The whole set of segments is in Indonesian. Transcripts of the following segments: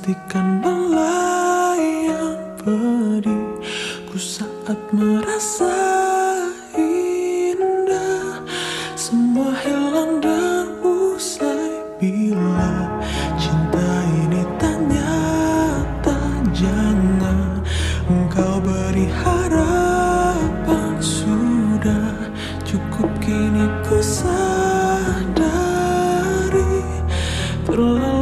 pastikan melayang periku saat merasa indah. Semua hilang dan usai bila cinta ini ternyata jangan engkau beri harapan sudah cukup kini ku sadari terlalu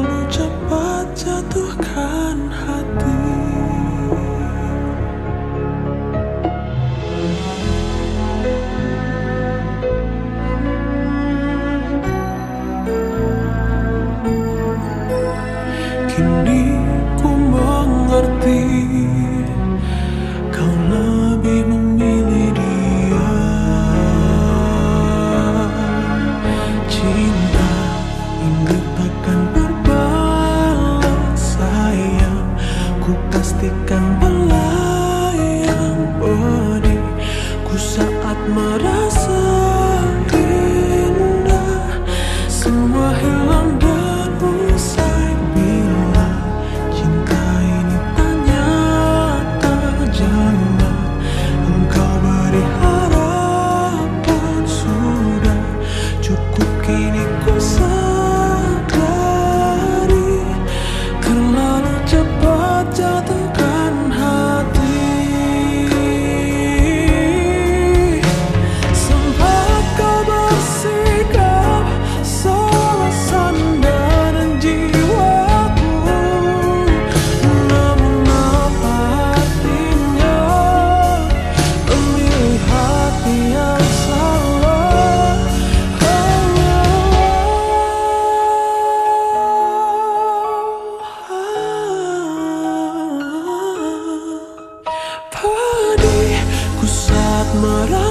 Kini ku mengerti Kau lebih memilih dia. Cinta hingga takkan berbalas sayang Ku pastikan Mara.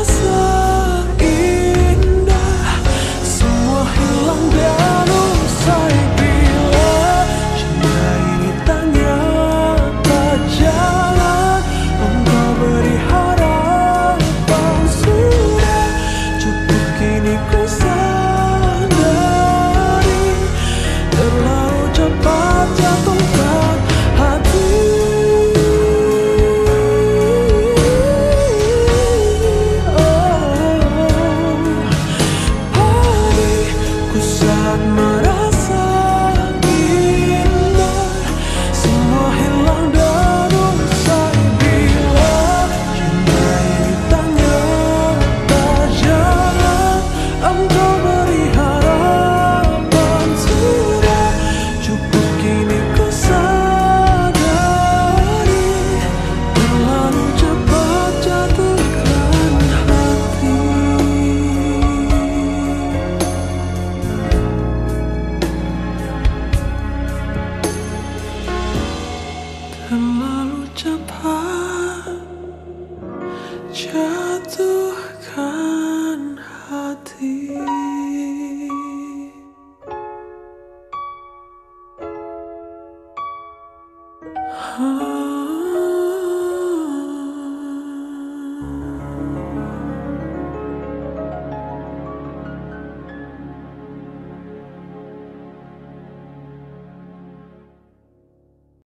Oh.